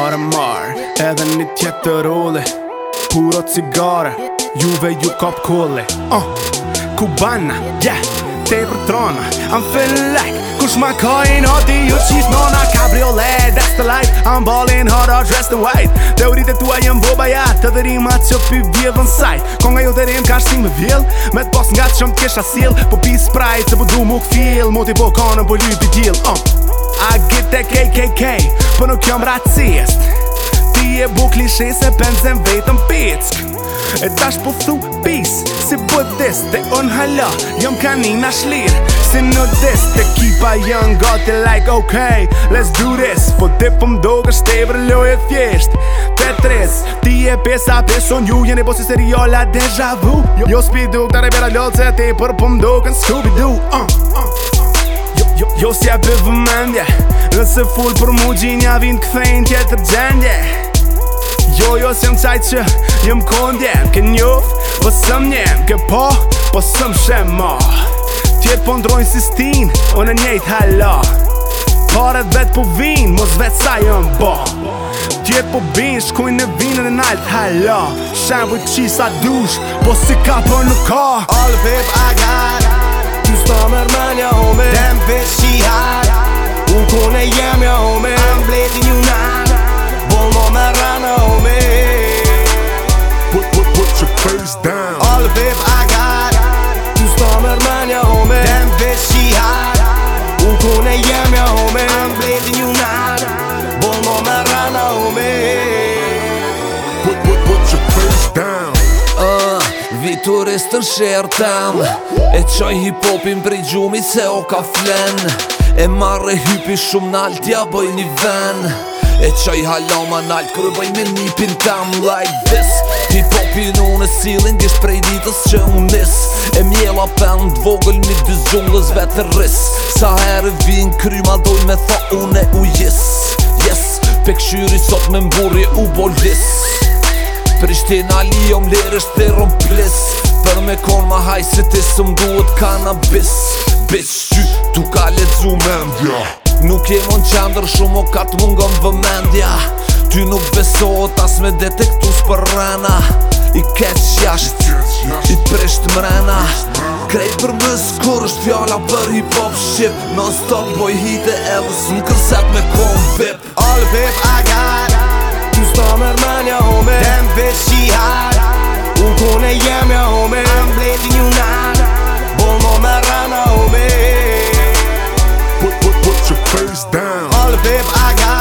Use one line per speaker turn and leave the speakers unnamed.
marë marë Edhe një tjetër ole Puro cigare Juve ju kap kolle uh, Kubana, yeah Te për trona I'm feeling like Kush ma ka i noti ju qit nona Cabriolet, that's the life I'm ballin hard, or dressed the white Teorit e tua jem boba ja Të dërima që pi vjedhën sajt Konga ju jo dërim ka shtim me vjell Me t'pos nga që më t'kesha Po pi sprajt se po du mu këfil Mo t'i bo kanën po, po lypi t'jil uh, oh, I get that KKK Po nuk jam racist Ti e bu klishe se benzen vetëm pick E tash po thu pis Si buddhist po dhe un hala Jom kanina shlir Si nudist Te kipa jën gati like ok Let's do this Po te po mdogë është e vrloj e thjesht Tetris Ti e pesa peson ju Jeni po si seriola deja vu Jo, jo speedu këta rebera lëllë Se ti për po mdogë në scooby-doo uh, uh. Jo si a për vëmendje Nëse full për mu gjinja vinë këthejnë tjetër gjendje Jo jo si jem qajt që jem kondjem Kë njuf pësëm po njem Kë po pësëm po shema Tjetë po ndrojnë si stin O në njejt hala Paret vetë po vinë Mos vetë sa jem bo Tjetë po binë Shkujnë në vinën e nalt hala Shemë vëjtë qisa dush Po si ka po nuk ka All the pip I got
Unë kone jemi a ome, në mbleti një natë Bol më më rrana ome Put, put, put your face down All the vape I got Tu s'to mërë mëni a ome, ten vetë që i hatë Unë kone jemi a ome, në mbleti një natë Bol
më më rrana ome Put, put, put your face down Ah, vitur estë në shertë E qoj hip-hopin për i gjumit se o ka flenë E marre hypi shumë nalt, ja boj një ven E qaj halama nalt, kërë boj me një pintam like this Hip hopin unë e silin, gjesht prej ditës që unë nis E mjela pen vogël një dy zunglës vetë rris Sa herë vin kryma doj me tha unë e u jis Yes, pe këshyri sot me mburje u bolis Prishtina ali om lirësht të rompis Për me konë ma hajse si së mduhet kanabis Bitch, shqy Tu ka lezu mendja Nuk je mon qandrë shumë o ka të mungon vë mendja Ty nuk besot as me detektus për I keq jasht, i të presht mrena Krejt për më kur është fjalla për hip-hop shqip Non stop boj hit e evës në kërset me kom vip All
vip I got Tu s'ta mërmanja ome Dem vip shi hat Unë kone jem ja if I got